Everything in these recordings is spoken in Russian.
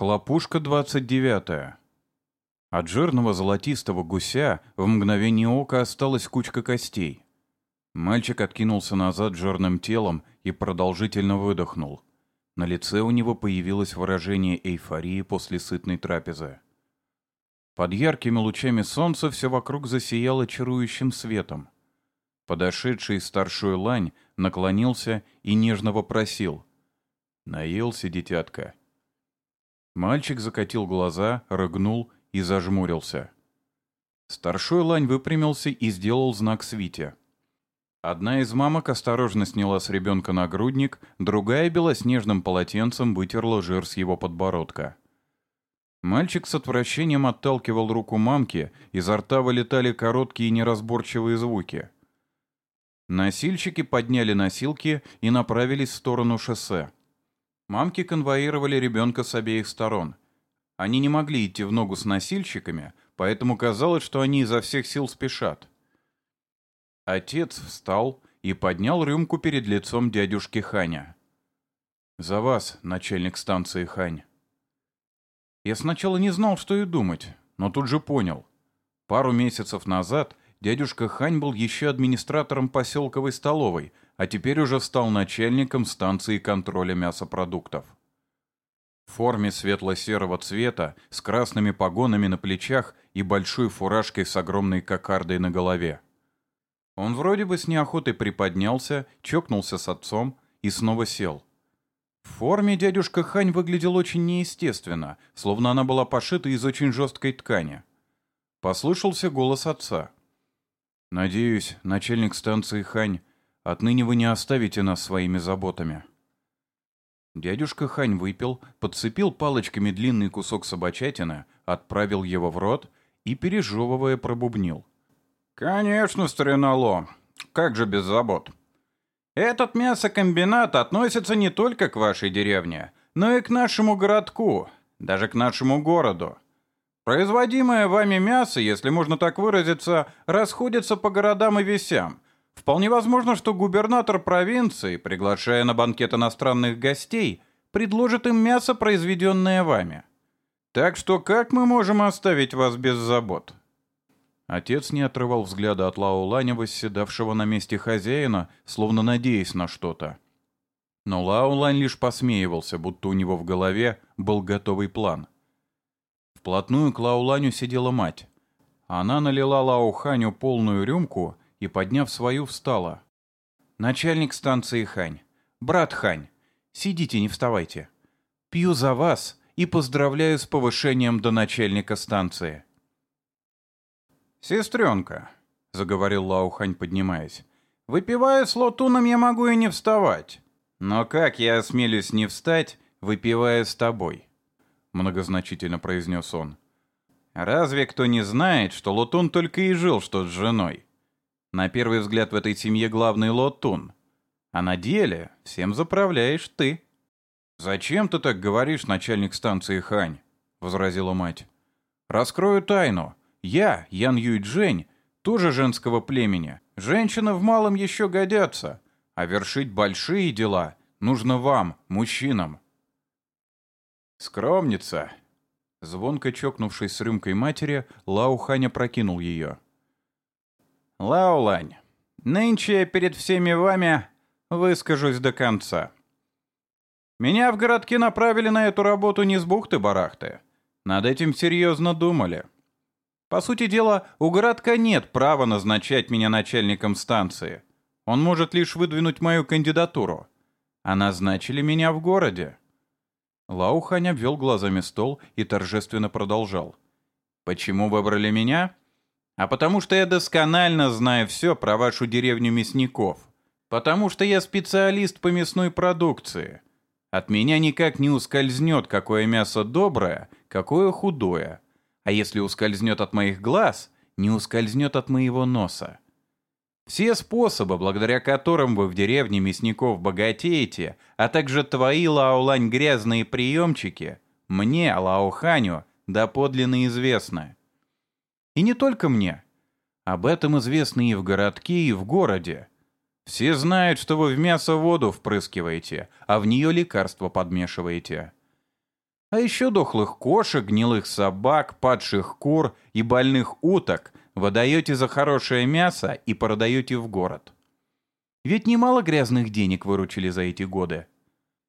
Хлопушка 29. От жирного золотистого гуся в мгновение ока осталась кучка костей. Мальчик откинулся назад жирным телом и продолжительно выдохнул. На лице у него появилось выражение эйфории после сытной трапезы. Под яркими лучами солнца все вокруг засияло чарующим светом. Подошедший старшую лань наклонился и нежно вопросил. «Наелся, дитятка?» Мальчик закатил глаза, рыгнул и зажмурился. Старшой лань выпрямился и сделал знак свите. Одна из мамок осторожно сняла с ребенка нагрудник, другая белоснежным полотенцем вытерла жир с его подбородка. Мальчик с отвращением отталкивал руку мамки, изо рта вылетали короткие неразборчивые звуки. Носильщики подняли носилки и направились в сторону шоссе. Мамки конвоировали ребенка с обеих сторон. Они не могли идти в ногу с носильщиками, поэтому казалось, что они изо всех сил спешат. Отец встал и поднял рюмку перед лицом дядюшки Ханя. «За вас, начальник станции Хань». Я сначала не знал, что и думать, но тут же понял. Пару месяцев назад дядюшка Хань был еще администратором поселковой столовой, а теперь уже стал начальником станции контроля мясопродуктов. В форме светло-серого цвета, с красными погонами на плечах и большой фуражкой с огромной кокардой на голове. Он вроде бы с неохотой приподнялся, чокнулся с отцом и снова сел. В форме дядюшка Хань выглядел очень неестественно, словно она была пошита из очень жесткой ткани. Послышался голос отца. «Надеюсь, начальник станции Хань Отныне вы не оставите нас своими заботами». Дядюшка Хань выпил, подцепил палочками длинный кусок собачатины, отправил его в рот и, пережевывая, пробубнил. «Конечно, старина Ло. Как же без забот? Этот мясокомбинат относится не только к вашей деревне, но и к нашему городку, даже к нашему городу. Производимое вами мясо, если можно так выразиться, расходится по городам и весям, Вполне возможно, что губернатор провинции, приглашая на банкет иностранных гостей, предложит им мясо, произведенное вами. Так что как мы можем оставить вас без забот?» Отец не отрывал взгляда от Лао Ланя, восседавшего на месте хозяина, словно надеясь на что-то. Но Лао Лань лишь посмеивался, будто у него в голове был готовый план. Вплотную к Лао Ланю сидела мать. Она налила Лао Ханю полную рюмку и, подняв свою, встала. «Начальник станции Хань. Брат Хань. Сидите, не вставайте. Пью за вас и поздравляю с повышением до начальника станции». «Сестренка», — заговорил Лао Хань, поднимаясь, — «выпивая с лотуном я могу и не вставать. Но как я осмелюсь не встать, выпивая с тобой?» Многозначительно произнес он. «Разве кто не знает, что Лотун только и жил что с женой? На первый взгляд в этой семье главный Лотун. А на деле всем заправляешь ты. «Зачем ты так говоришь, начальник станции Хань?» — возразила мать. «Раскрою тайну. Я, Ян Юйчжэнь, тоже женского племени. Женщины в малом еще годятся. А вершить большие дела нужно вам, мужчинам». «Скромница!» Звонко чокнувшись с рюмкой матери, Лао Ханя прокинул ее. Лаолань, нынче я перед всеми вами выскажусь до конца. Меня в городке направили на эту работу не с бухты-барахты. Над этим серьезно думали. По сути дела, у городка нет права назначать меня начальником станции. Он может лишь выдвинуть мою кандидатуру. А назначили меня в городе. Лаухань обвел глазами стол и торжественно продолжал. «Почему выбрали меня? а потому что я досконально знаю все про вашу деревню мясников. Потому что я специалист по мясной продукции. От меня никак не ускользнет, какое мясо доброе, какое худое. А если ускользнет от моих глаз, не ускользнет от моего носа. Все способы, благодаря которым вы в деревне мясников богатеете, а также твои, Лаолань, грязные приемчики, мне, Лаоханю, доподлинно известны. И не только мне. Об этом известно и в городке, и в городе. Все знают, что вы в мясо воду впрыскиваете, а в нее лекарство подмешиваете. А еще дохлых кошек, гнилых собак, падших кур и больных уток вы даете за хорошее мясо и продаете в город. Ведь немало грязных денег выручили за эти годы.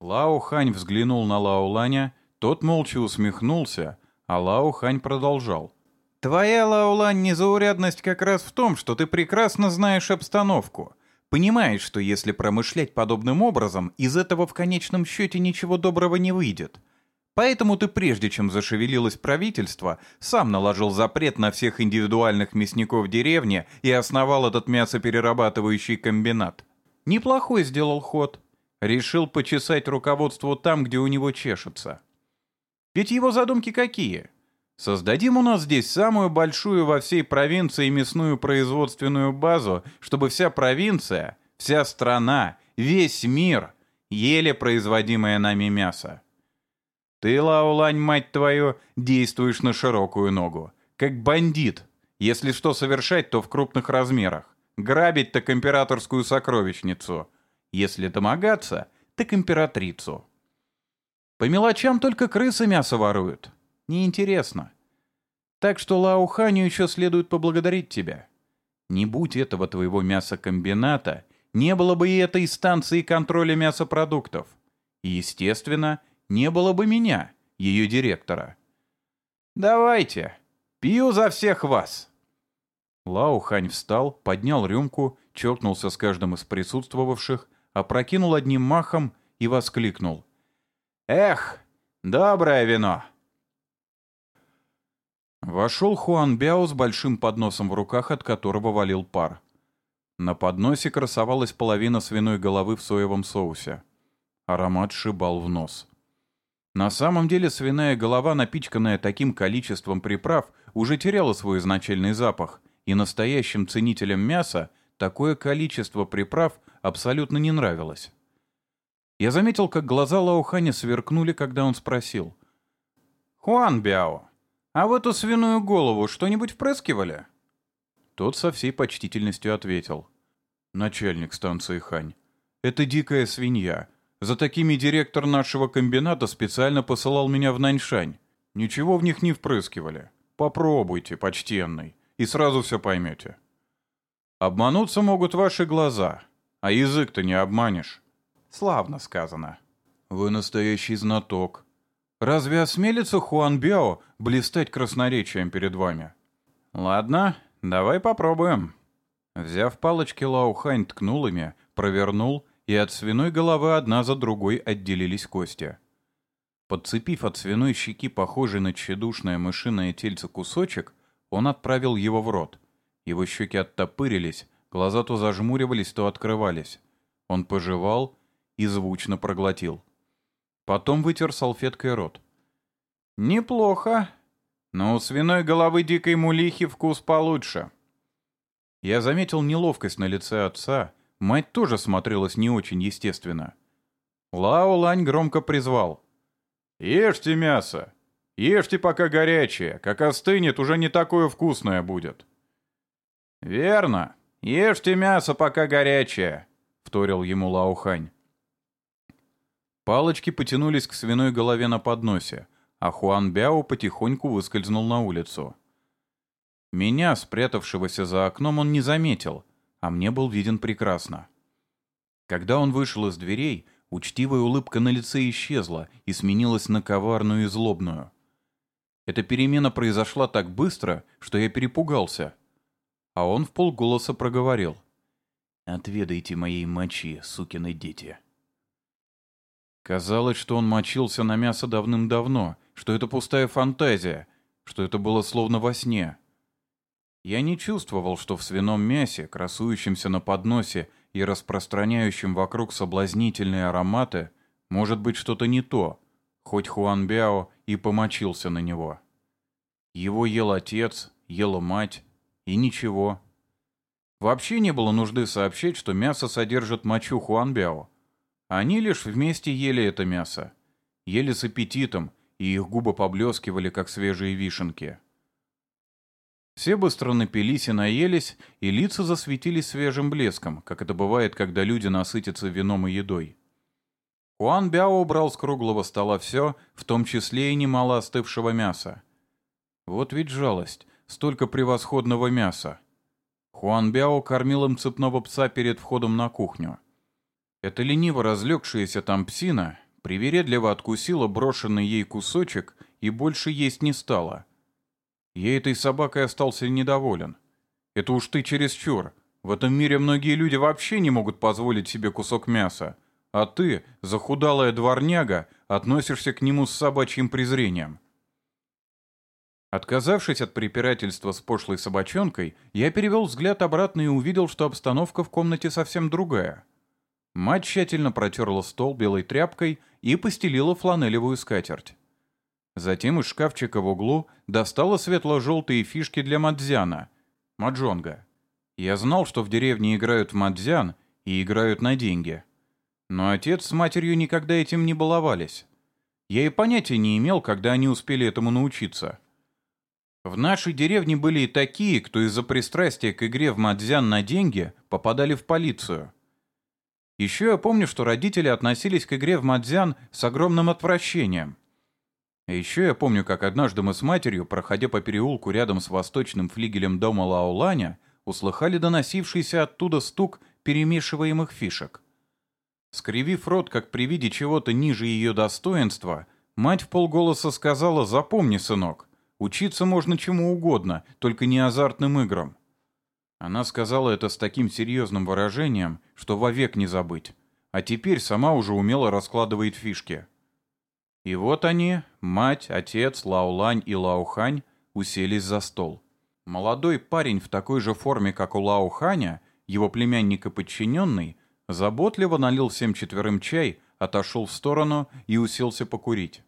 Лао Хань взглянул на Лао Ланя, тот молча усмехнулся, а Лао Хань продолжал. «Твоя, Лао Лань, незаурядность как раз в том, что ты прекрасно знаешь обстановку. Понимаешь, что если промышлять подобным образом, из этого в конечном счете ничего доброго не выйдет. Поэтому ты, прежде чем зашевелилось правительство, сам наложил запрет на всех индивидуальных мясников деревни и основал этот мясоперерабатывающий комбинат. Неплохой сделал ход. Решил почесать руководству там, где у него чешется. Ведь его задумки какие? Создадим у нас здесь самую большую во всей провинции мясную производственную базу, чтобы вся провинция, вся страна, весь мир ели производимое нами мясо. Ты, Лаулань, мать твою, действуешь на широкую ногу. Как бандит. Если что совершать, то в крупных размерах. Грабить так императорскую сокровищницу. Если домогаться, так императрицу. По мелочам только крысы мясо воруют. Неинтересно. Так что Лауханю еще следует поблагодарить тебя. Не будь этого твоего мясокомбината, не было бы и этой станции контроля мясопродуктов. И, естественно, не было бы меня, ее директора. «Давайте, пью за всех вас!» Лао Хань встал, поднял рюмку, чокнулся с каждым из присутствовавших, опрокинул одним махом и воскликнул. «Эх, доброе вино!» Вошел Хуан Бяо с большим подносом в руках, от которого валил пар. На подносе красовалась половина свиной головы в соевом соусе. Аромат шибал в нос. На самом деле свиная голова, напичканная таким количеством приправ, уже теряла свой изначальный запах, и настоящим ценителям мяса такое количество приправ абсолютно не нравилось. Я заметил, как глаза Лауханя сверкнули, когда он спросил. «Хуан Бяо, а в эту свиную голову что-нибудь впрыскивали?» Тот со всей почтительностью ответил. «Начальник станции Хань, это дикая свинья, за такими директор нашего комбината специально посылал меня в Наньшань. Ничего в них не впрыскивали. Попробуйте, почтенный, и сразу все поймете. Обмануться могут ваши глаза, а язык-то не обманешь. Славно сказано. Вы настоящий знаток. Разве осмелится Хуан Бяо блистать красноречием перед вами? Ладно, давай попробуем. Взяв палочки, Лао Хань ткнул ими, провернул и от свиной головы одна за другой отделились кости. Подцепив от свиной щеки похожий на тщедушное мышиное тельце кусочек, он отправил его в рот. Его щеки оттопырились, глаза то зажмуривались, то открывались. Он пожевал и звучно проглотил. Потом вытер салфеткой рот. «Неплохо, но у свиной головы дикой мулихи вкус получше». Я заметил неловкость на лице отца, Мать тоже смотрелась не очень естественно. Лао Лань громко призвал. «Ешьте мясо! Ешьте пока горячее, как остынет, уже не такое вкусное будет». «Верно. Ешьте мясо, пока горячее», — вторил ему Лао Хань. Палочки потянулись к свиной голове на подносе, а Хуан Бяо потихоньку выскользнул на улицу. Меня, спрятавшегося за окном, он не заметил — а мне был виден прекрасно. Когда он вышел из дверей, учтивая улыбка на лице исчезла и сменилась на коварную и злобную. Эта перемена произошла так быстро, что я перепугался. А он в полголоса проговорил. «Отведайте моей мочи, сукины дети». Казалось, что он мочился на мясо давным-давно, что это пустая фантазия, что это было словно во сне. Я не чувствовал, что в свином мясе, красующемся на подносе и распространяющем вокруг соблазнительные ароматы, может быть что-то не то, хоть Хуан Бяо и помочился на него. Его ел отец, ела мать, и ничего. Вообще не было нужды сообщать, что мясо содержит мочу Хуан Бяо. Они лишь вместе ели это мясо. Ели с аппетитом, и их губы поблескивали, как свежие вишенки. Все быстро напились и наелись, и лица засветились свежим блеском, как это бывает, когда люди насытятся вином и едой. Хуан Бяо убрал с круглого стола все, в том числе и немало остывшего мяса. Вот ведь жалость, столько превосходного мяса. Хуан Бяо кормил им цепного пса перед входом на кухню. Эта лениво разлегшаяся там псина привередливо откусила брошенный ей кусочек и больше есть не стала. Ей этой собакой остался недоволен. Это уж ты чересчур. В этом мире многие люди вообще не могут позволить себе кусок мяса. А ты, захудалая дворняга, относишься к нему с собачьим презрением. Отказавшись от препирательства с пошлой собачонкой, я перевел взгляд обратно и увидел, что обстановка в комнате совсем другая. Мать тщательно протерла стол белой тряпкой и постелила фланелевую скатерть. Затем из шкафчика в углу достала светло-желтые фишки для мадзяна, маджонга. Я знал, что в деревне играют в мадзян и играют на деньги. Но отец с матерью никогда этим не баловались. Я и понятия не имел, когда они успели этому научиться. В нашей деревне были и такие, кто из-за пристрастия к игре в мадзян на деньги попадали в полицию. Еще я помню, что родители относились к игре в мадзян с огромным отвращением. Еще я помню, как однажды мы с матерью, проходя по переулку рядом с восточным флигелем дома Лауланя, услыхали доносившийся оттуда стук перемешиваемых фишек. Скривив рот, как при виде чего-то ниже ее достоинства, мать в полголоса сказала «Запомни, сынок, учиться можно чему угодно, только не азартным играм». Она сказала это с таким серьезным выражением, что вовек не забыть. А теперь сама уже умело раскладывает фишки. И вот они, мать, отец, Лаулань и Лаухань, уселись за стол. Молодой парень в такой же форме, как у Лауханя, его племянник и подчиненный, заботливо налил всем четверым чай, отошел в сторону и уселся покурить.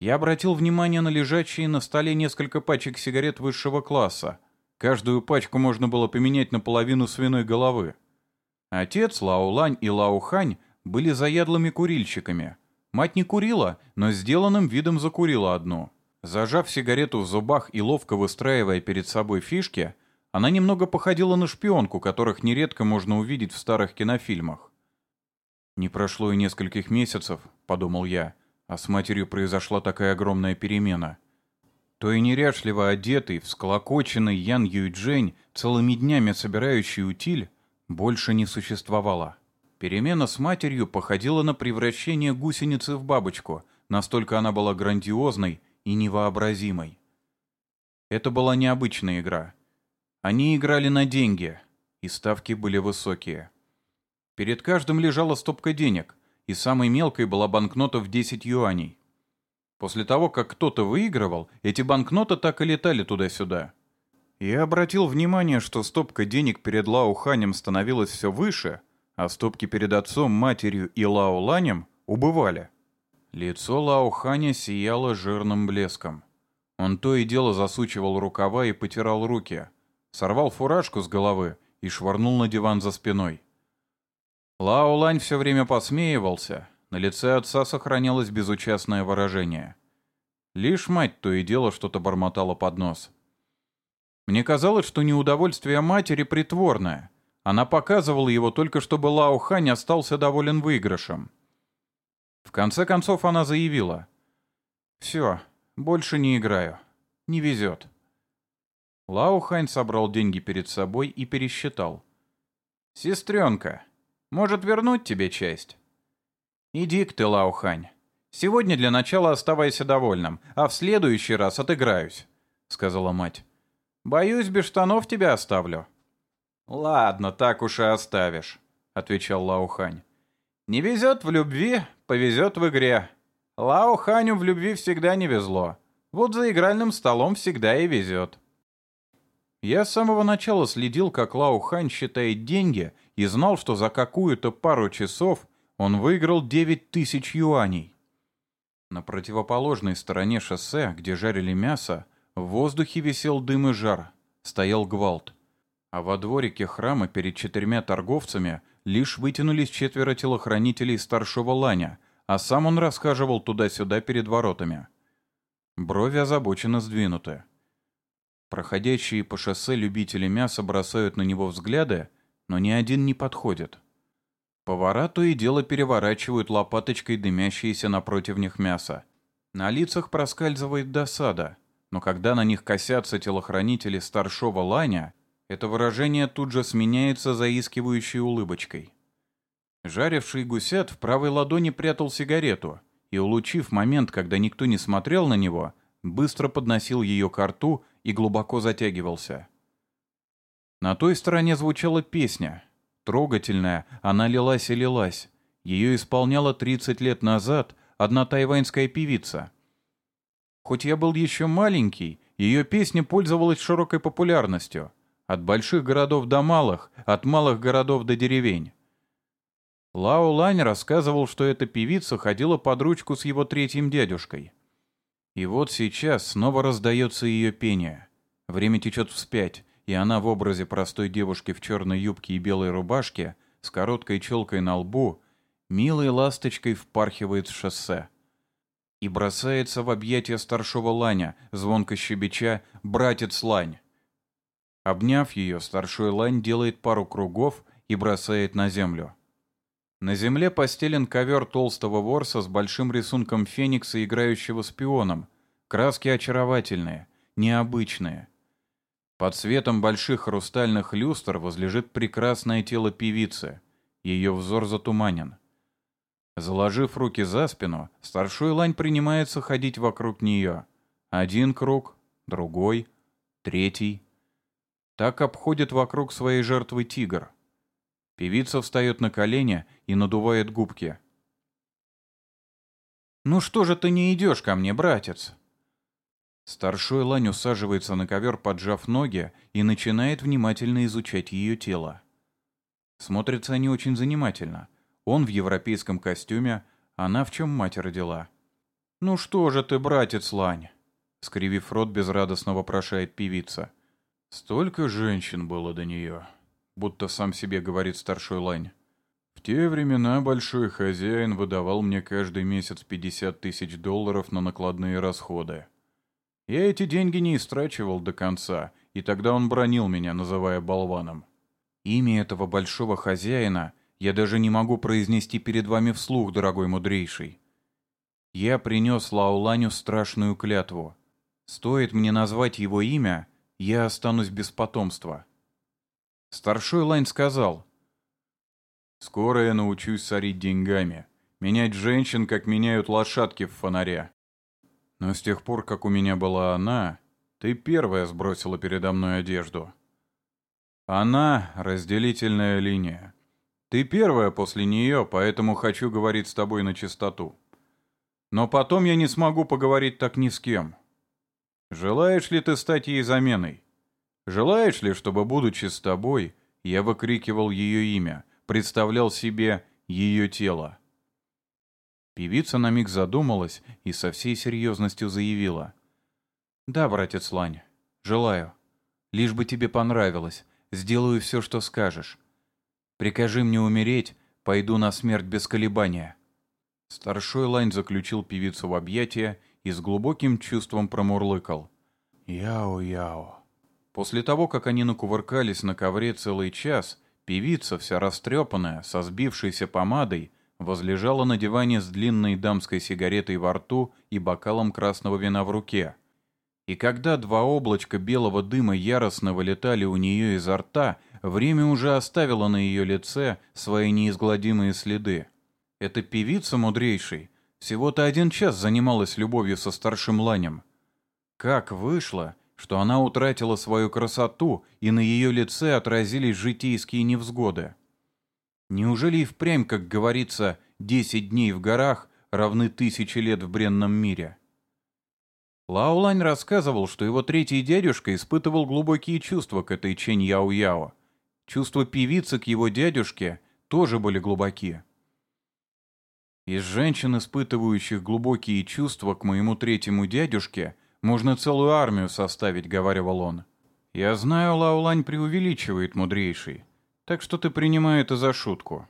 Я обратил внимание на лежащие на столе несколько пачек сигарет высшего класса, Каждую пачку можно было поменять на половину свиной головы. Отец, Лаулань и Лаухань были заядлыми курильщиками. Мать не курила, но сделанным видом закурила одну. Зажав сигарету в зубах и ловко выстраивая перед собой фишки, она немного походила на шпионку, которых нередко можно увидеть в старых кинофильмах. «Не прошло и нескольких месяцев», — подумал я, — «а с матерью произошла такая огромная перемена» то и неряшливо одетый, всколокоченный Ян Юйджень, целыми днями собирающий утиль, больше не существовало. Перемена с матерью походила на превращение гусеницы в бабочку, настолько она была грандиозной и невообразимой. Это была необычная игра. Они играли на деньги, и ставки были высокие. Перед каждым лежала стопка денег, и самой мелкой была банкнота в 10 юаней. После того, как кто-то выигрывал, эти банкноты так и летали туда-сюда. Я обратил внимание, что стопка денег перед Лао Ханем становилась все выше, а стопки перед отцом, матерью и Лао Ланем убывали. Лицо Лао Ханя сияло жирным блеском. Он то и дело засучивал рукава и потирал руки, сорвал фуражку с головы и швырнул на диван за спиной. Лао Лань все время посмеивался, на лице отца сохранялось безучастное выражение. Лишь мать то и дело что-то бормотала под нос. Мне казалось, что неудовольствие матери притворное. Она показывала его только, чтобы Лао Хань остался доволен выигрышем. В конце концов она заявила. «Все, больше не играю. Не везет». Лао Хань собрал деньги перед собой и пересчитал. «Сестренка, может вернуть тебе часть?» «Иди к ты, Лаухань. Сегодня для начала оставайся довольным, а в следующий раз отыграюсь», — сказала мать. «Боюсь, без штанов тебя оставлю». «Ладно, так уж и оставишь», — отвечал Лаухань. «Не везет в любви, повезет в игре. Лауханю в любви всегда не везло. Вот за игральным столом всегда и везет». Я с самого начала следил, как Лаухань считает деньги, и знал, что за какую-то пару часов он выиграл 9 тысяч юаней. На противоположной стороне шоссе, где жарили мясо, в воздухе висел дым и жар, стоял гвалт. А во дворике храма перед четырьмя торговцами лишь вытянулись четверо телохранителей старшего ланя, а сам он расхаживал туда-сюда перед воротами. Брови озабоченно сдвинуты. Проходящие по шоссе любители мяса бросают на него взгляды, но ни один не подходит. Повара то и дело переворачивают лопаточкой дымящиеся напротив них мясо. На лицах проскальзывает досада, но когда на них косятся телохранители старшего ланя, это выражение тут же сменяется заискивающей улыбочкой. Жаривший гусят в правой ладони прятал сигарету и, улучив момент, когда никто не смотрел на него, быстро подносил ее к рту и глубоко затягивался. На той стороне звучала песня. Трогательная, она лилась и лилась. Ее исполняла 30 лет назад одна тайваньская певица. Хоть я был еще маленький, ее песня пользовалась широкой популярностью. От больших городов до малых, от малых городов до деревень. Лао Лань рассказывал, что эта певица ходила под ручку с его третьим дядюшкой. И вот сейчас снова раздается ее пение. Время течет вспять, и она в образе простой девушки в черной юбке и белой рубашке с короткой челкой на лбу милой ласточкой впархивает в шоссе и бросается в объятия старшего Ланя, звонко щебеча «Братец Лань!». Обняв ее, старшой Лань делает пару кругов и бросает на землю. На земле постелен ковер толстого ворса с большим рисунком феникса, играющего с пионом. Краски очаровательные, необычные. Под светом больших хрустальных люстр возлежит прекрасное тело певицы. Ее взор затуманен. Заложив руки за спину, старшой лань принимается ходить вокруг нее. Один круг, другой, третий. Так обходит вокруг своей жертвы тигр. Певица встает на колени и надувает губки. «Ну что же ты не идешь ко мне, братец?» Старшой лань усаживается на ковер, поджав ноги, и начинает внимательно изучать ее тело. Смотрятся они очень занимательно. Он в европейском костюме, она в чем мать родила. «Ну что же ты, братец Лань?» Скривив рот, безрадостно вопрошает певица. «Столько женщин было до нее», будто сам себе говорит старшой Лань. В те времена большой хозяин выдавал мне каждый месяц 50 тысяч долларов на накладные расходы. Я эти деньги не истрачивал до конца, и тогда он бронил меня, называя болваном. Имя этого большого хозяина я даже не могу произнести перед вами вслух, дорогой мудрейший. Я принес Лауланю страшную клятву. Стоит мне назвать его имя, я останусь без потомства. Старшой Лань сказал, «Скоро я научусь сорить деньгами, менять женщин, как меняют лошадки в фонаре. Но с тех пор, как у меня была она, ты первая сбросила передо мной одежду. Она — разделительная линия. Ты первая после нее, поэтому хочу говорить с тобой на чистоту. Но потом я не смогу поговорить так ни с кем. Желаешь ли ты стать ей заменой? Желаешь ли, чтобы, будучи с тобой, я выкрикивал ее имя, представлял себе ее тело? Певица на миг задумалась и со всей серьезностью заявила. «Да, братец Лань, желаю. Лишь бы тебе понравилось, сделаю все, что скажешь. Прикажи мне умереть, пойду на смерть без колебания». Старшой Лань заключил певицу в объятия и с глубоким чувством промурлыкал. «Яо-яо». После того, как они накувыркались на ковре целый час, певица, вся растрепанная, со сбившейся помадой, возлежала на диване с длинной дамской сигаретой во рту и бокалом красного вина в руке. И когда два облачка белого дыма яростно вылетали у нее изо рта, время уже оставило на ее лице свои неизгладимые следы. Эта певица мудрейшей всего-то один час занималась любовью со старшим ланем. Как вышло, что она утратила свою красоту, и на ее лице отразились житейские невзгоды. Неужели и впрямь, как говорится, десять дней в горах равны тысячи лет в бренном мире? Лаулань рассказывал, что его третий дядюшка испытывал глубокие чувства к этой Чень Яо-Яо. Чувства певицы к его дядюшке тоже были глубокие. Из женщин, испытывающих глубокие чувства к моему третьему дядюшке, можно целую армию составить, говаривал он. Я знаю, Лаулань преувеличивает, мудрейший, так что ты принимай это за шутку.